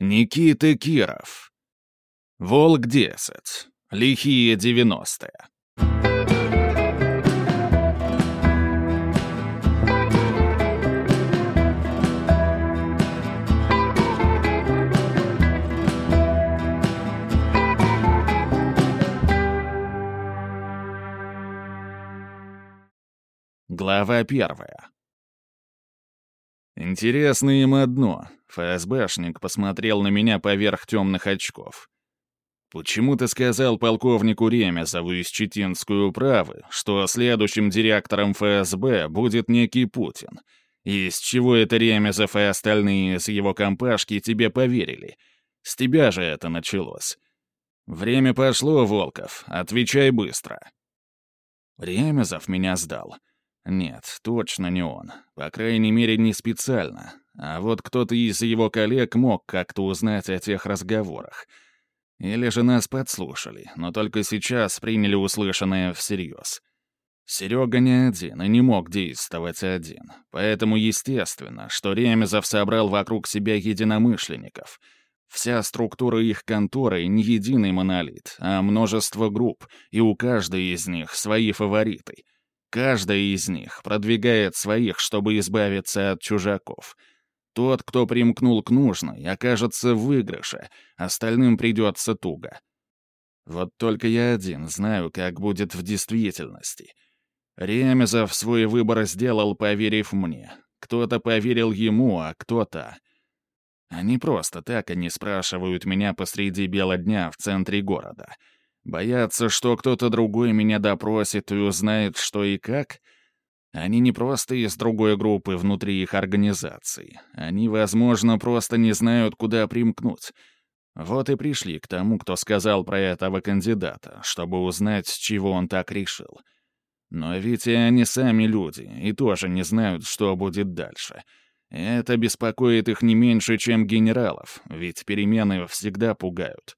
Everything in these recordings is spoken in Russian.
Никита Киров. Волк-10. Лихие 90-е. Глава первая. Интересно им одно. ФСБшник посмотрел на меня поверх темных очков. «Почему ты сказал полковнику Ремезову из Читинской управы, что следующим директором ФСБ будет некий Путин? И с чего это Ремезов и остальные из его компашки тебе поверили? С тебя же это началось. Время пошло, Волков, отвечай быстро». Ремезов меня сдал. Нет, точно не он. По крайней мере, не специально. А вот кто-то из его коллег мог как-то узнать о тех разговорах. Или же нас подслушали, но только сейчас приняли услышанное всерьез. Серега не один и не мог действовать один. Поэтому естественно, что Ремезов собрал вокруг себя единомышленников. Вся структура их конторы не единый монолит, а множество групп, и у каждой из них свои фавориты — Каждая из них продвигает своих, чтобы избавиться от чужаков. Тот, кто примкнул к нужной, окажется в выигрыше, остальным придется туго. Вот только я один знаю, как будет в действительности. Ремезов свой выбор сделал, поверив мне. Кто-то поверил ему, а кто-то... Они просто так они спрашивают меня посреди бела дня в центре города — Боятся, что кто-то другой меня допросит и узнает, что и как? Они не просто из другой группы внутри их организации. Они, возможно, просто не знают, куда примкнуть. Вот и пришли к тому, кто сказал про этого кандидата, чтобы узнать, с чего он так решил. Но ведь и они сами люди, и тоже не знают, что будет дальше. Это беспокоит их не меньше, чем генералов, ведь перемены всегда пугают.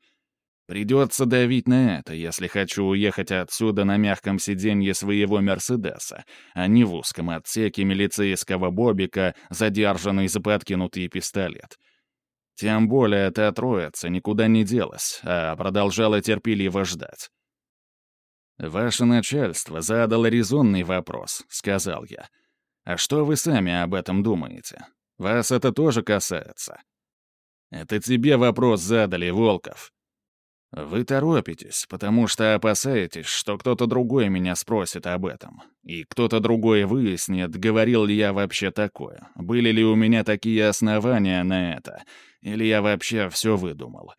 Придется давить на это, если хочу уехать отсюда на мягком сиденье своего «Мерседеса», а не в узком отсеке милицейского бобика, задержанный за подкинутый пистолет. Тем более эта троица никуда не делась, а продолжала терпеливо ждать. «Ваше начальство задало резонный вопрос», — сказал я. «А что вы сами об этом думаете? Вас это тоже касается?» «Это тебе вопрос задали, Волков», вы торопитесь, потому что опасаетесь, что кто-то другой меня спросит об этом. И кто-то другой выяснит, говорил ли я вообще такое, были ли у меня такие основания на это, или я вообще все выдумал.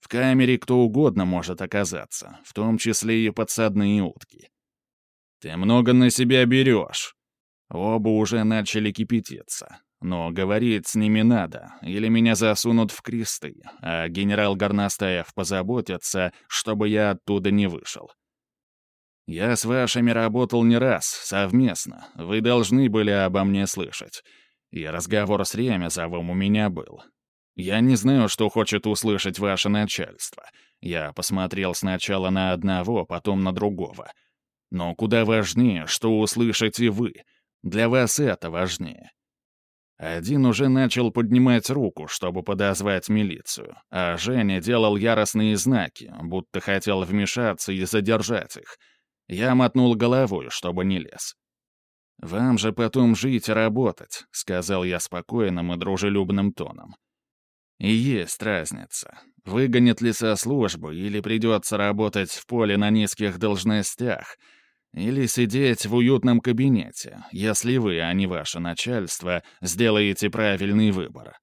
В камере кто угодно может оказаться, в том числе и подсадные утки. Ты много на себя берешь. Оба уже начали кипятиться. Но говорить с ними надо, или меня засунут в кресты, а генерал Горностаев позаботится, чтобы я оттуда не вышел. Я с вашими работал не раз, совместно. Вы должны были обо мне слышать. И разговор с Ремезовым у меня был. Я не знаю, что хочет услышать ваше начальство. Я посмотрел сначала на одного, потом на другого. Но куда важнее, что услышите вы. Для вас это важнее. Один уже начал поднимать руку, чтобы подозвать милицию, а Женя делал яростные знаки, будто хотел вмешаться и задержать их. Я мотнул головой, чтобы не лез. «Вам же потом жить и работать», — сказал я спокойным и дружелюбным тоном. «И есть разница. Выгонят ли со службы или придется работать в поле на низких должностях — или сидеть в уютном кабинете, если вы, а не ваше начальство, сделаете правильный выбор.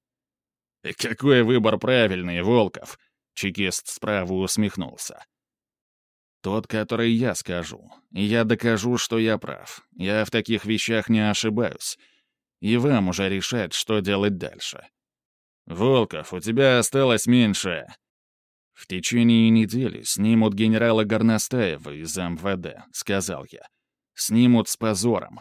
«И какой выбор правильный, Волков?» — чекист справа усмехнулся. «Тот, который я скажу. И я докажу, что я прав. Я в таких вещах не ошибаюсь. И вам уже решать, что делать дальше». «Волков, у тебя осталось меньше...» «В течение недели снимут генерала Горностаева из МВД», — сказал я. «Снимут с позором.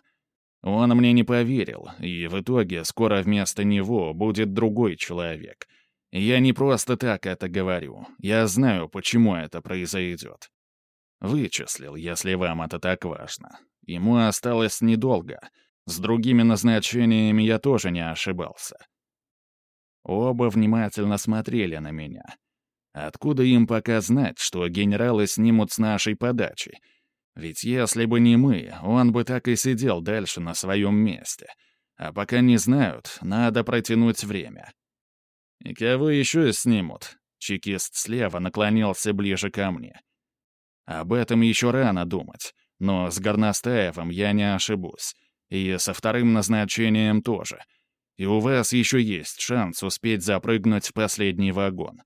Он мне не поверил, и в итоге скоро вместо него будет другой человек. Я не просто так это говорю. Я знаю, почему это произойдет. Вычислил, если вам это так важно. Ему осталось недолго. С другими назначениями я тоже не ошибался. Оба внимательно смотрели на меня. Откуда им пока знать, что генералы снимут с нашей подачи? Ведь если бы не мы, он бы так и сидел дальше на своем месте. А пока не знают, надо протянуть время. «И кого еще снимут?» Чекист слева наклонился ближе ко мне. «Об этом еще рано думать, но с Горностаевым я не ошибусь. И со вторым назначением тоже. И у вас еще есть шанс успеть запрыгнуть в последний вагон.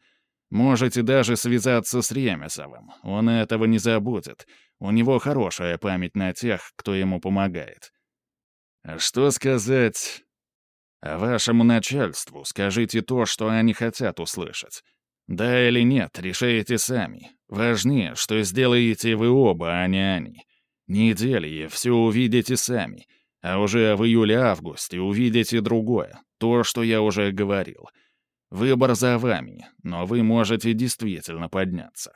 Можете даже связаться с Ремесовым, он этого не забудет. У него хорошая память на тех, кто ему помогает. Что сказать? Вашему начальству скажите то, что они хотят услышать. Да или нет, решаете сами. Важнее, что сделаете вы оба, а не они. Недели все увидите сами. А уже в июле-августе увидите другое, то, что я уже говорил. Выбор за вами, но вы можете действительно подняться.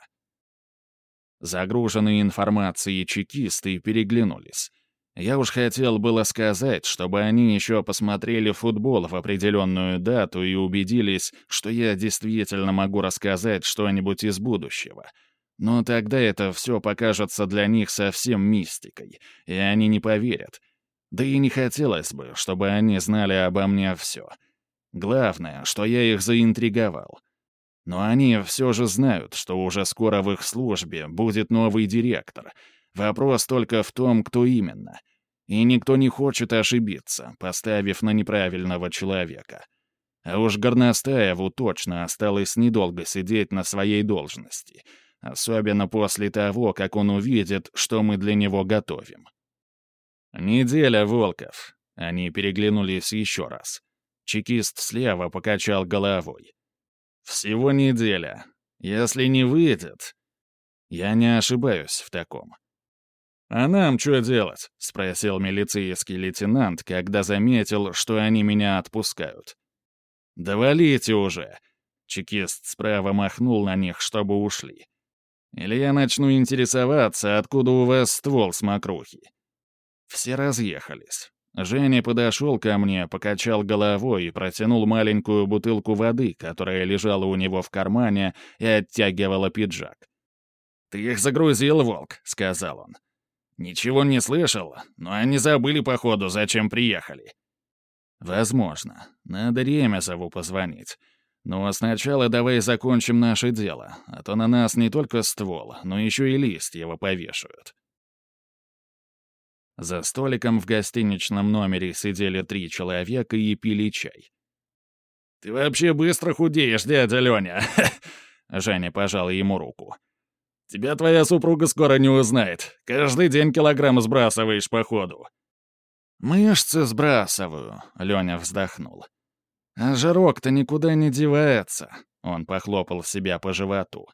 Загруженные информацией чекисты переглянулись. Я уж хотел было сказать, чтобы они еще посмотрели футбол в определенную дату и убедились, что я действительно могу рассказать что-нибудь из будущего. Но тогда это все покажется для них совсем мистикой, и они не поверят. Да и не хотелось бы, чтобы они знали обо мне все. Главное, что я их заинтриговал. Но они все же знают, что уже скоро в их службе будет новый директор — Вопрос только в том, кто именно. И никто не хочет ошибиться, поставив на неправильного человека. А уж Горностаеву точно осталось недолго сидеть на своей должности, особенно после того, как он увидит, что мы для него готовим. «Неделя, Волков». Они переглянулись еще раз. Чекист слева покачал головой. «Всего неделя. Если не выйдет...» Я не ошибаюсь в таком. «А нам что делать?» — спросил милицейский лейтенант, когда заметил, что они меня отпускают. «Довалите уже!» Чекист справа махнул на них, чтобы ушли. «Или я начну интересоваться, откуда у вас ствол с мокрухи». Все разъехались. Женя подошел ко мне, покачал головой и протянул маленькую бутылку воды, которая лежала у него в кармане и оттягивала пиджак. «Ты их загрузил, волк», — сказал он. «Ничего не слышал, но они забыли, походу, зачем приехали». «Возможно. Надо Ремезову позвонить. Но сначала давай закончим наше дело, а то на нас не только ствол, но еще и лист его повешают». За столиком в гостиничном номере сидели три человека и пили чай. «Ты вообще быстро худеешь, дядя Леня!» Женя пожал ему руку. Тебя твоя супруга скоро не узнает. Каждый день килограмм сбрасываешь по ходу». «Мышцы сбрасываю», — Леня вздохнул. «А жирок-то никуда не девается», — он похлопал себя по животу.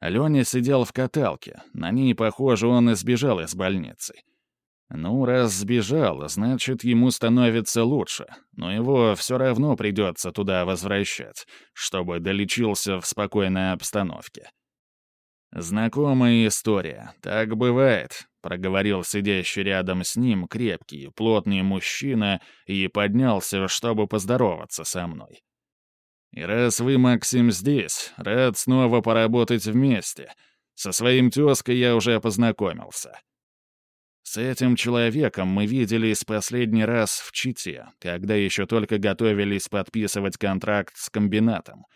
Леня сидел в каталке, на ней, похоже, он и сбежал из больницы. Ну, раз сбежал, значит, ему становится лучше, но его все равно придется туда возвращать, чтобы долечился в спокойной обстановке. «Знакомая история. Так бывает», — проговорил сидящий рядом с ним крепкий, плотный мужчина и поднялся, чтобы поздороваться со мной. «И раз вы, Максим, здесь, рад снова поработать вместе. Со своим тезкой я уже познакомился». С этим человеком мы виделись последний раз в Чите, когда еще только готовились подписывать контракт с комбинатом —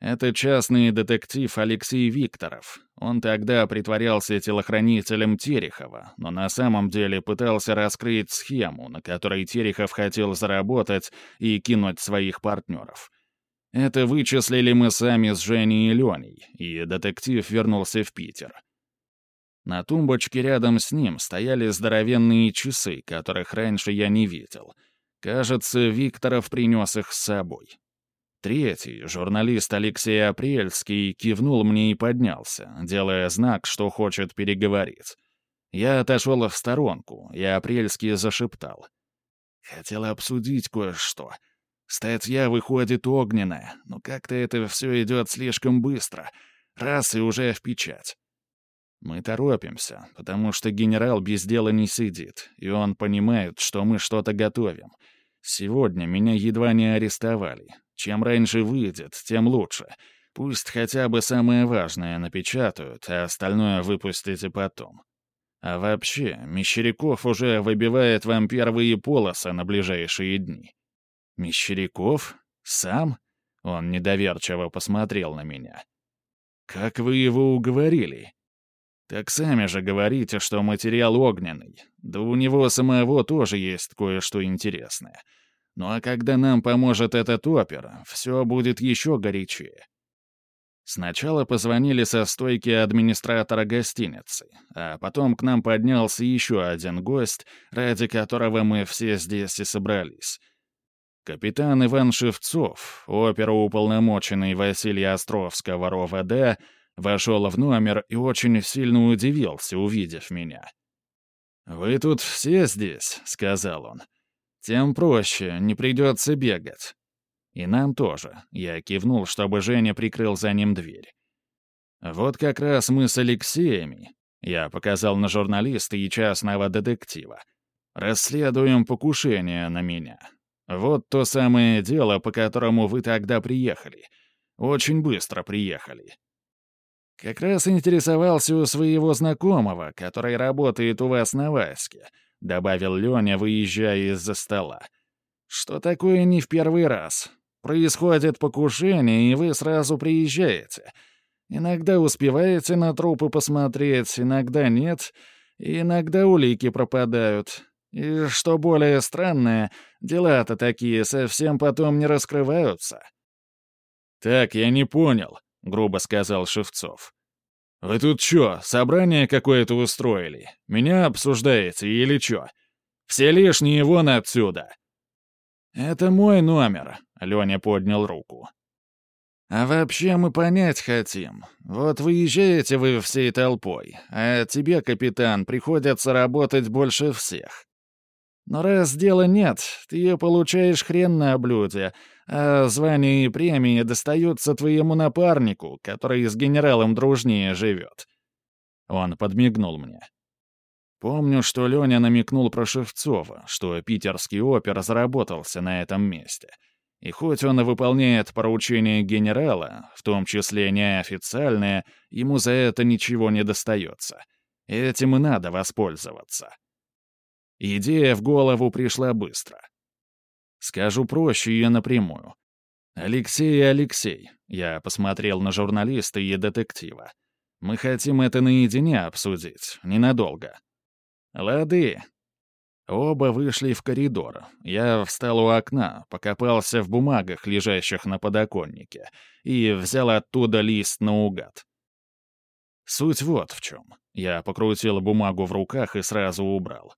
это частный детектив Алексей Викторов. Он тогда притворялся телохранителем Терехова, но на самом деле пытался раскрыть схему, на которой Терехов хотел заработать и кинуть своих партнеров. Это вычислили мы сами с Женей и Леней, и детектив вернулся в Питер. На тумбочке рядом с ним стояли здоровенные часы, которых раньше я не видел. Кажется, Викторов принес их с собой. Третий, журналист Алексей Апрельский, кивнул мне и поднялся, делая знак, что хочет переговорить. Я отошел в сторонку, и Апрельский зашептал. «Хотел обсудить кое-что. Статья выходит огненная, но как-то это все идет слишком быстро. Раз и уже в печать. Мы торопимся, потому что генерал без дела не сидит, и он понимает, что мы что-то готовим. Сегодня меня едва не арестовали. Чем раньше выйдет, тем лучше. Пусть хотя бы самое важное напечатают, а остальное выпустите потом. А вообще, Мещеряков уже выбивает вам первые полосы на ближайшие дни. Мещеряков? Сам? Он недоверчиво посмотрел на меня. Как вы его уговорили? Так сами же говорите, что материал огненный. Да у него самого тоже есть кое-что интересное. Ну а когда нам поможет этот опер, все будет еще горячее. Сначала позвонили со стойки администратора гостиницы, а потом к нам поднялся еще один гость, ради которого мы все здесь и собрались. Капитан Иван Шевцов, оперуполномоченный Василий Островского РОВД, вошел в номер и очень сильно удивился, увидев меня. «Вы тут все здесь», — сказал он. «Тем проще, не придется бегать. И нам тоже. Я кивнул, чтобы Женя прикрыл за ним дверь. Вот как раз мы с Алексеями, я показал на журналиста и частного детектива, расследуем покушение на меня. Вот то самое дело, по которому вы тогда приехали. Очень быстро приехали. Как раз интересовался у своего знакомого, который работает у вас на Ваське, добавил Леня, выезжая из-за стола. Что такое не в первый раз? Происходит покушение, и вы сразу приезжаете. Иногда успеваете на трупы посмотреть, иногда нет, и иногда улики пропадают. И что более странное, дела-то такие совсем потом не раскрываются. «Так, я не понял», — грубо сказал Шевцов. «Вы тут чё, собрание какое-то устроили? Меня обсуждаете или чё? Все лишние вон отсюда!» «Это мой номер», — Леня поднял руку. «А вообще мы понять хотим. Вот выезжаете вы всей толпой, а тебе, капитан, приходится работать больше всех. Но раз дела нет, ты получаешь хрен на блюде, а звания и премии достаются твоему напарнику, который с генералом дружнее живет». Он подмигнул мне. Помню, что Леня намекнул про Шевцова, что питерский опер заработался на этом месте. И хоть он и выполняет поручения генерала, в том числе неофициальные, ему за это ничего не достается. Этим и надо воспользоваться. Идея в голову пришла быстро. Скажу проще и напрямую. «Алексей Алексей», — я посмотрел на журналиста и детектива. «Мы хотим это наедине обсудить, ненадолго. «Лады». Оба вышли в коридор. Я встал у окна, покопался в бумагах, лежащих на подоконнике, и взял оттуда лист наугад. Суть вот в чем. Я покрутил бумагу в руках и сразу убрал.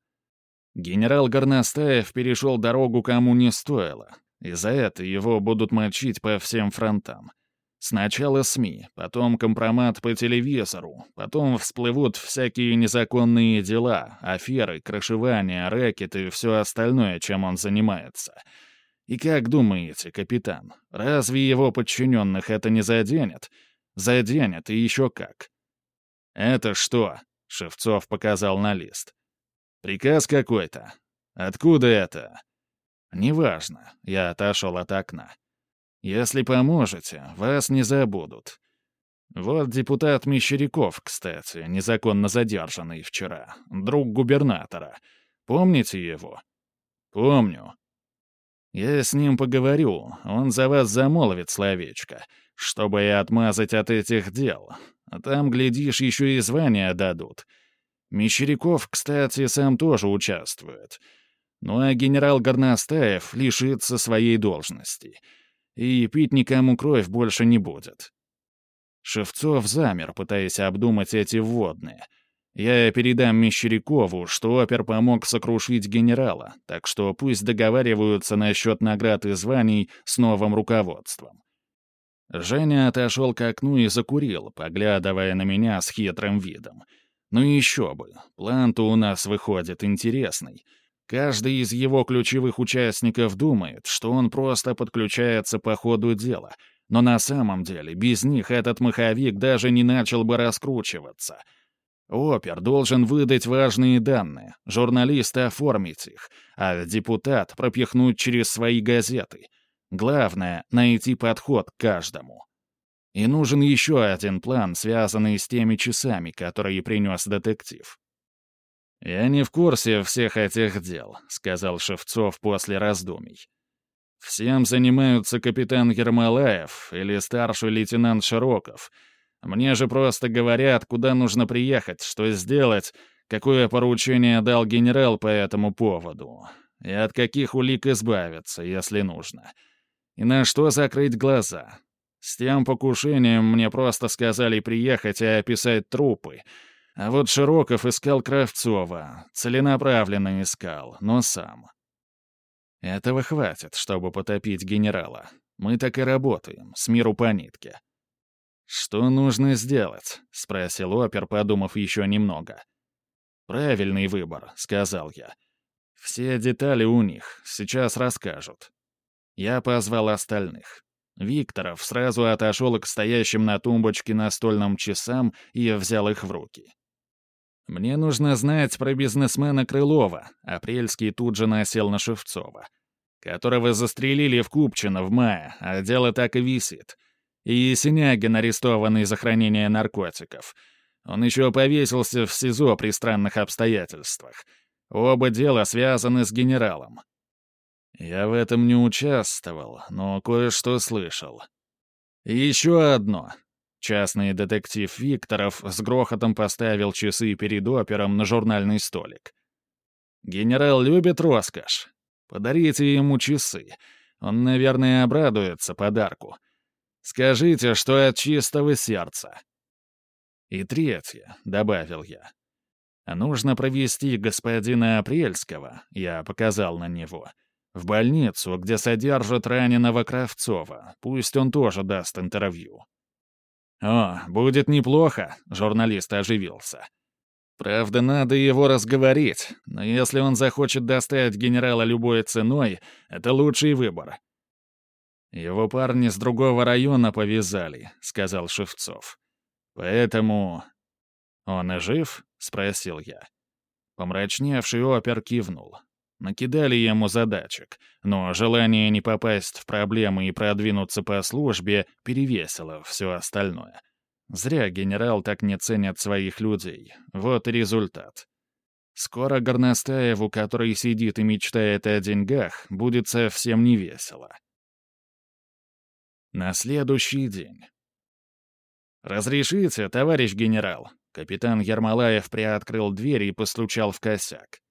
Генерал Горностаев перешел дорогу кому не стоило, и за это его будут мочить по всем фронтам. Сначала СМИ, потом компромат по телевизору, потом всплывут всякие незаконные дела, аферы, крышевания, рэкеты и все остальное, чем он занимается. И как думаете, капитан, разве его подчиненных это не заденет? Заденет, и еще как. «Это что?» — Шевцов показал на лист. «Приказ какой-то. Откуда это?» «Неважно», — я отошел от окна. Если поможете, вас не забудут. Вот депутат Мещеряков, кстати, незаконно задержанный вчера, друг губернатора. Помните его? Помню. Я с ним поговорю, он за вас замолвит словечко, чтобы и отмазать от этих дел. А там, глядишь, еще и звания дадут. Мещеряков, кстати, сам тоже участвует. Ну а генерал Горностаев лишится своей должности — и пить никому кровь больше не будет. Шевцов замер, пытаясь обдумать эти вводные. Я передам Мещерякову, что опер помог сокрушить генерала, так что пусть договариваются насчет наград и званий с новым руководством. Женя отошел к окну и закурил, поглядывая на меня с хитрым видом. Ну еще бы, план-то у нас выходит интересный — Каждый из его ключевых участников думает, что он просто подключается по ходу дела, но на самом деле без них этот маховик даже не начал бы раскручиваться. Опер должен выдать важные данные, журналисты оформить их, а депутат пропихнуть через свои газеты. Главное — найти подход к каждому. И нужен еще один план, связанный с теми часами, которые принес детектив. «Я не в курсе всех этих дел», — сказал Шевцов после раздумий. «Всем занимаются капитан Ермолаев или старший лейтенант Широков. Мне же просто говорят, куда нужно приехать, что сделать, какое поручение дал генерал по этому поводу, и от каких улик избавиться, если нужно, и на что закрыть глаза. С тем покушением мне просто сказали приехать и описать трупы, а вот Широков искал Кравцова, целенаправленно искал, но сам. Этого хватит, чтобы потопить генерала. Мы так и работаем, с миру по нитке. «Что нужно сделать?» — спросил опер, подумав еще немного. «Правильный выбор», — сказал я. «Все детали у них, сейчас расскажут». Я позвал остальных. Викторов сразу отошел к стоящим на тумбочке настольным часам и взял их в руки. «Мне нужно знать про бизнесмена Крылова», — Апрельский тут же насел на Шевцова, которого застрелили в Купчино в мае, а дело так и висит. И Есенягин, арестованный за хранение наркотиков. Он еще повесился в СИЗО при странных обстоятельствах. Оба дела связаны с генералом. Я в этом не участвовал, но кое-что слышал. Еще одно. Частный детектив Викторов с грохотом поставил часы перед опером на журнальный столик. «Генерал любит роскошь. Подарите ему часы. Он, наверное, обрадуется подарку. Скажите, что от чистого сердца». «И третье», — добавил я. «Нужно провести господина Апрельского», — я показал на него, — в больницу, где содержат раненого Кравцова. Пусть он тоже даст интервью. «О, будет неплохо», — журналист оживился. «Правда, надо его разговорить, но если он захочет достать генерала любой ценой, это лучший выбор». «Его парни с другого района повязали», — сказал Шевцов. «Поэтому...» «Он и жив?» — спросил я. Помрачневший опер кивнул. Накидали ему задачек, но желание не попасть в проблемы и продвинуться по службе перевесило все остальное. Зря генерал так не ценит своих людей. Вот результат. Скоро Горностаеву, который сидит и мечтает о деньгах, будет совсем не весело. На следующий день. «Разрешите, товарищ генерал?» Капитан Ермолаев приоткрыл дверь и постучал в косяк.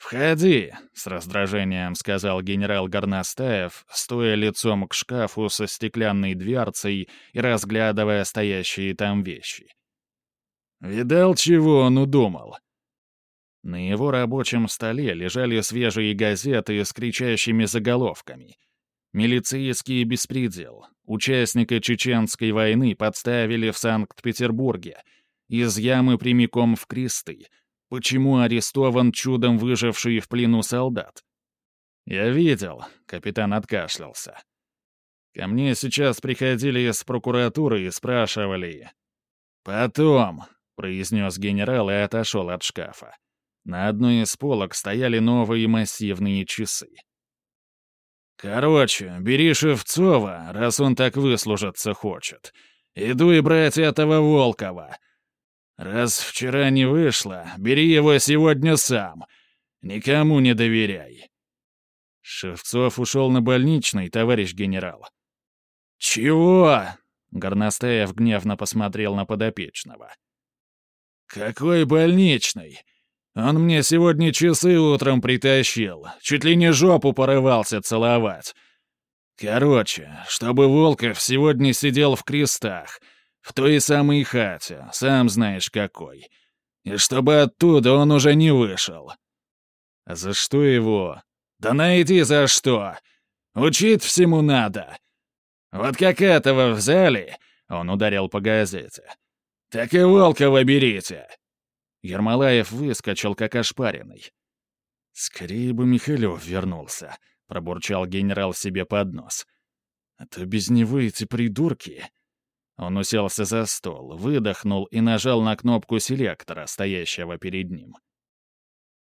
«Входи», — с раздражением сказал генерал Горностаев, стоя лицом к шкафу со стеклянной дверцей и разглядывая стоящие там вещи. «Видал, чего он удумал?» На его рабочем столе лежали свежие газеты с кричащими заголовками. «Милицейский беспредел. Участника Чеченской войны подставили в Санкт-Петербурге. Из ямы прямиком в кресты. Почему арестован чудом выживший в плену солдат? Я видел, капитан откашлялся. Ко мне сейчас приходили из прокуратуры и спрашивали. «Потом», — произнес генерал и отошел от шкафа. На одной из полок стояли новые массивные часы. «Короче, бери Шевцова, раз он так выслужиться хочет. Иду и брать этого Волкова. Раз вчера не вышло, бери его сегодня сам. Никому не доверяй. Шевцов ушел на больничный, товарищ генерал. Чего? Горностаев гневно посмотрел на подопечного. «Какой больничный? Он мне сегодня часы утром притащил, чуть ли не жопу порывался целовать. Короче, чтобы Волков сегодня сидел в крестах, в той самой хате, сам знаешь какой. И чтобы оттуда он уже не вышел. За что его? Да найди за что. Учить всему надо. Вот как этого взяли, он ударил по газете. Так и Волкова берите. Ермолаев выскочил, как ошпаренный. «Скорее бы Михалев вернулся», — пробурчал генерал себе под нос. «А то без него эти придурки...» Он уселся за стол, выдохнул и нажал на кнопку селектора, стоящего перед ним.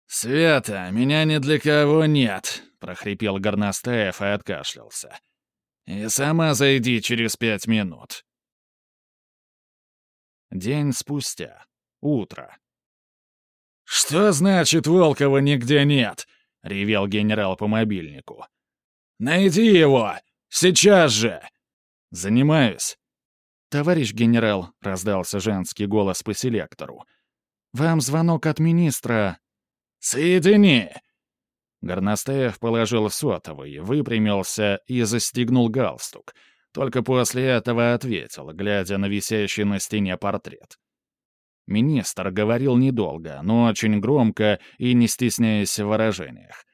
«Света, меня ни для кого нет», — прохрипел Горностаев и откашлялся. «И сама зайди через пять минут». День спустя. Утро. «Что значит Волкова нигде нет?» — ревел генерал по мобильнику. «Найди его! Сейчас же!» «Занимаюсь». «Товарищ генерал», — раздался женский голос по селектору. «Вам звонок от министра». «Соедини!» Горностаев положил сотовый, выпрямился и застегнул галстук. Только после этого ответил, глядя на висящий на стене портрет. Министр говорил недолго, но очень громко и не стесняясь в выражениях.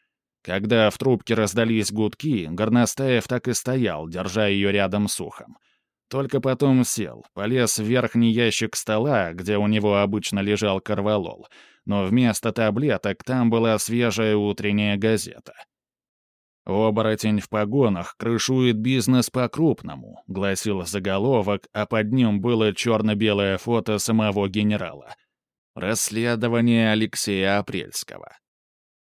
Когда в трубке раздались гудки, Горностаев так и стоял, держа ее рядом с ухом. Только потом сел, полез в верхний ящик стола, где у него обычно лежал корвалол, но вместо таблеток там была свежая утренняя газета. «Оборотень в погонах крышует бизнес по-крупному», — гласил заголовок, а под ним было черно-белое фото самого генерала. Расследование Алексея Апрельского.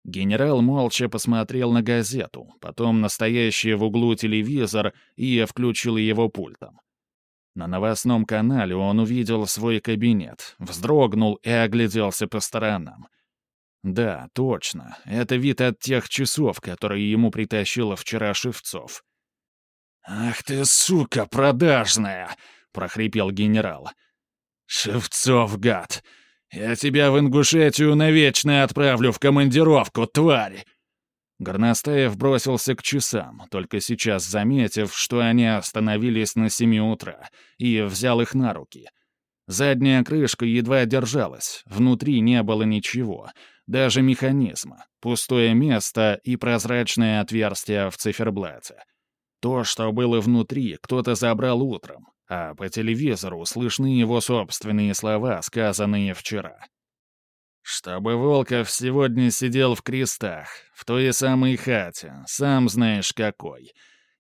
Генерал молча посмотрел на газету, потом настоящий в углу телевизор и включил его пультом. На новостном канале он увидел свой кабинет, вздрогнул и огляделся по сторонам. Да, точно, это вид от тех часов, которые ему притащила вчера Шевцов. «Ах ты, сука, продажная!» — прохрипел генерал. «Шевцов, гад! Я тебя в Ингушетию навечно отправлю в командировку, тварь!» Горностаев бросился к часам, только сейчас заметив, что они остановились на семи утра, и взял их на руки. Задняя крышка едва держалась, внутри не было ничего, даже механизма, пустое место и прозрачное отверстие в циферблате. То, что было внутри, кто-то забрал утром, а по телевизору слышны его собственные слова, сказанные вчера. «Чтобы Волков сегодня сидел в крестах, в той самой хате, сам знаешь какой,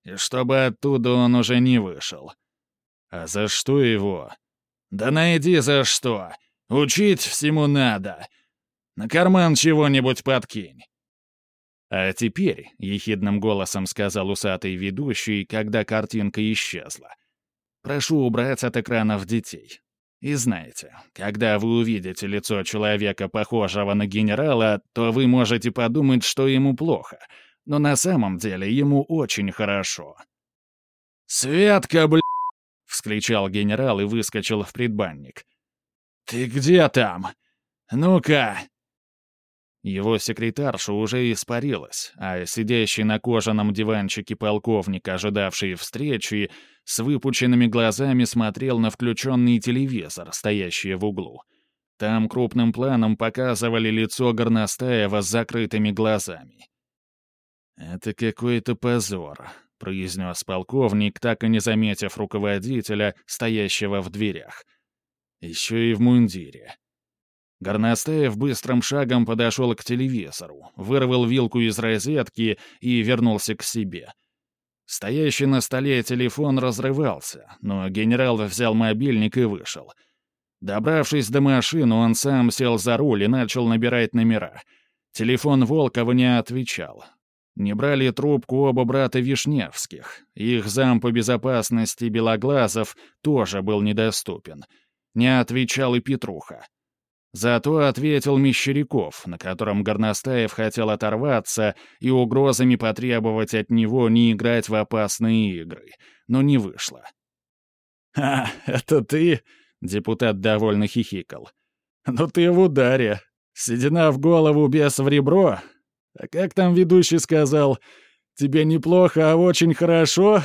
и чтобы оттуда он уже не вышел. А за что его? Да найди за что! Учить всему надо! На карман чего-нибудь подкинь!» «А теперь», — ехидным голосом сказал усатый ведущий, когда картинка исчезла, — Прошу убрать от экранов детей. И знаете, когда вы увидите лицо человека, похожего на генерала, то вы можете подумать, что ему плохо, но на самом деле ему очень хорошо. «Светка, бля!» — вскричал генерал и выскочил в предбанник. «Ты где там? Ну-ка, его секретарша уже испарилась, а сидящий на кожаном диванчике полковник, ожидавший встречи, с выпученными глазами смотрел на включенный телевизор, стоящий в углу. Там крупным планом показывали лицо Горностаева с закрытыми глазами. «Это какой-то позор», — произнес полковник, так и не заметив руководителя, стоящего в дверях. «Еще и в мундире». Горностаев быстрым шагом подошел к телевизору, вырвал вилку из розетки и вернулся к себе. Стоящий на столе телефон разрывался, но генерал взял мобильник и вышел. Добравшись до машины, он сам сел за руль и начал набирать номера. Телефон Волкова не отвечал. Не брали трубку оба брата Вишневских. Их зам по безопасности Белоглазов тоже был недоступен. Не отвечал и Петруха. Зато ответил Мещеряков, на котором Горностаев хотел оторваться и угрозами потребовать от него не играть в опасные игры, но не вышло. «А, это ты?» — депутат довольно хихикал. «Ну ты в ударе. Седина в голову, без в ребро. А как там ведущий сказал? Тебе неплохо, а очень хорошо?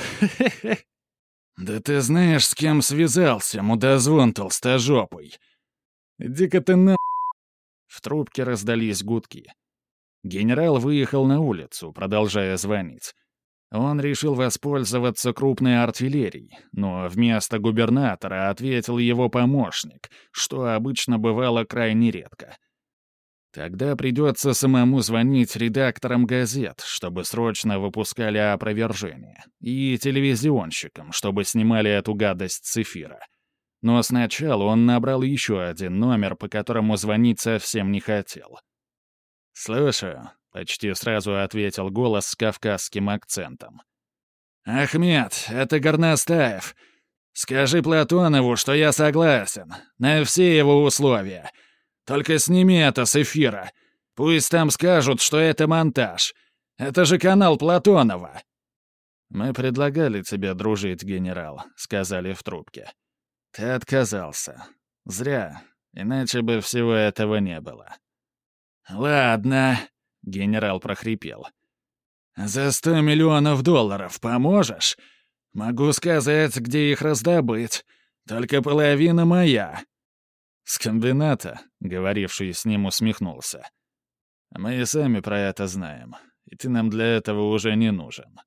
Да ты знаешь, с кем связался, мудозвон толстожопый. «Иди-ка ты на...» В трубке раздались гудки. Генерал выехал на улицу, продолжая звонить. Он решил воспользоваться крупной артиллерией, но вместо губернатора ответил его помощник, что обычно бывало крайне редко. Тогда придется самому звонить редакторам газет, чтобы срочно выпускали опровержение, и телевизионщикам, чтобы снимали эту гадость с эфира. Но сначала он набрал еще один номер, по которому звонить совсем не хотел. «Слушаю», — почти сразу ответил голос с кавказским акцентом. «Ахмед, это Горностаев. Скажи Платонову, что я согласен. На все его условия. Только сними это с эфира. Пусть там скажут, что это монтаж. Это же канал Платонова». «Мы предлагали тебе дружить, генерал», — сказали в трубке. «Ты отказался. Зря. Иначе бы всего этого не было». «Ладно», — генерал прохрипел. «За сто миллионов долларов поможешь? Могу сказать, где их раздобыть. Только половина моя». С комбината, говоривший с ним, усмехнулся. «Мы и сами про это знаем, и ты нам для этого уже не нужен».